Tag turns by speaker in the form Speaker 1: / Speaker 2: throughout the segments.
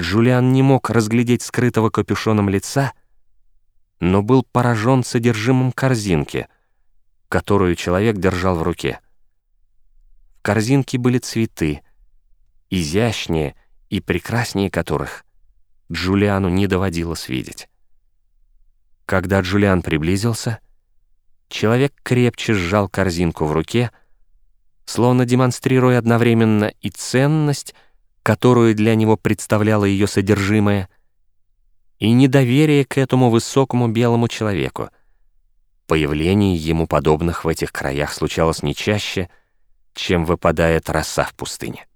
Speaker 1: Джулиан не мог разглядеть скрытого капюшоном лица, но был поражен содержимым корзинки, которую человек держал в руке. В корзинке были цветы, изящнее и прекраснее которых Джулиану не доводилось видеть. Когда Джулиан приблизился, человек крепче сжал корзинку в руке, словно демонстрируя одновременно и ценность, которую для него представляло ее содержимое, и недоверие к этому высокому белому человеку. Появление ему подобных в этих краях случалось не чаще, чем выпадает роса в пустыне.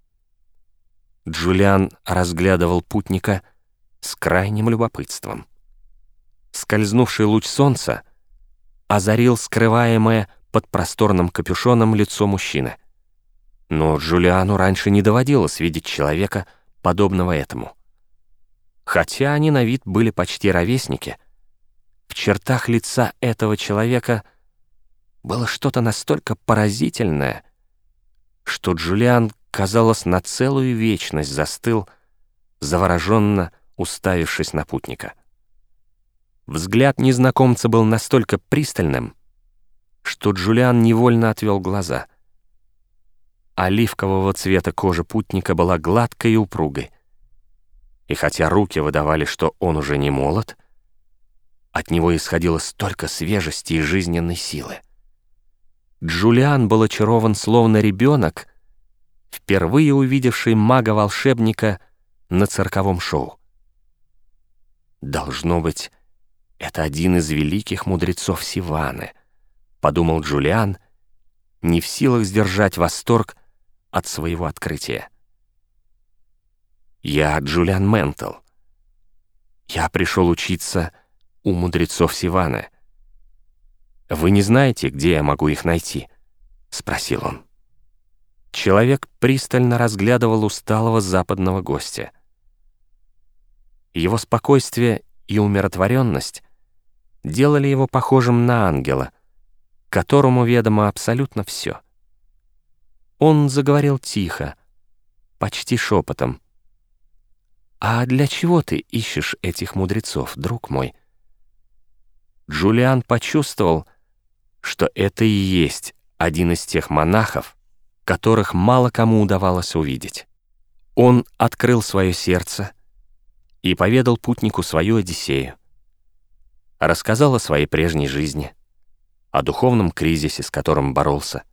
Speaker 1: Джулиан разглядывал путника с крайним любопытством. Скользнувший луч солнца озарил скрываемое под просторным капюшоном лицо мужчины. Но Джулиану раньше не доводилось видеть человека, подобного этому. Хотя они на вид были почти ровесники, в чертах лица этого человека было что-то настолько поразительное, что Джулиан, казалось, на целую вечность застыл, завороженно уставившись на путника. Взгляд незнакомца был настолько пристальным, что Джулиан невольно отвел глаза — Оливкового цвета кожа путника была гладкой и упругой. И хотя руки выдавали, что он уже не молод, от него исходило столько свежести и жизненной силы. Джулиан был очарован словно ребенок, впервые увидевший мага-волшебника на цирковом шоу. «Должно быть, это один из великих мудрецов Сиваны», — подумал Джулиан, не в силах сдержать восторг, от своего открытия. Я Джулиан Ментл. Я пришел учиться у мудрецов Сиваны. «Вы не знаете, где я могу их найти?» — спросил он. Человек пристально разглядывал усталого западного гостя. Его спокойствие и умиротворенность делали его похожим на ангела, которому ведомо абсолютно все. Он заговорил тихо, почти шепотом. «А для чего ты ищешь этих мудрецов, друг мой?» Джулиан почувствовал, что это и есть один из тех монахов, которых мало кому удавалось увидеть. Он открыл свое сердце и поведал путнику свою Одиссею. Рассказал о своей прежней жизни, о духовном кризисе, с которым боролся,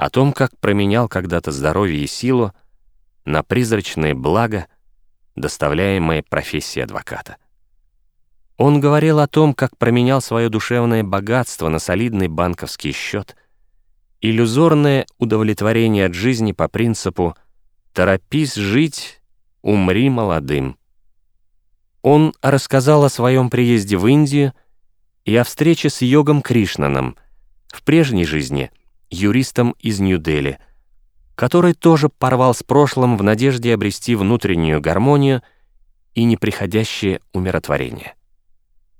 Speaker 1: о том, как променял когда-то здоровье и силу на призрачные блага, доставляемые профессией адвоката. Он говорил о том, как променял свое душевное богатство на солидный банковский счет, иллюзорное удовлетворение от жизни по принципу «торопись жить, умри молодым». Он рассказал о своем приезде в Индию и о встрече с йогом Кришнаном, в прежней жизни — юристом из Нью-Дели, который тоже порвал с прошлым в надежде обрести внутреннюю гармонию и неприходящее умиротворение.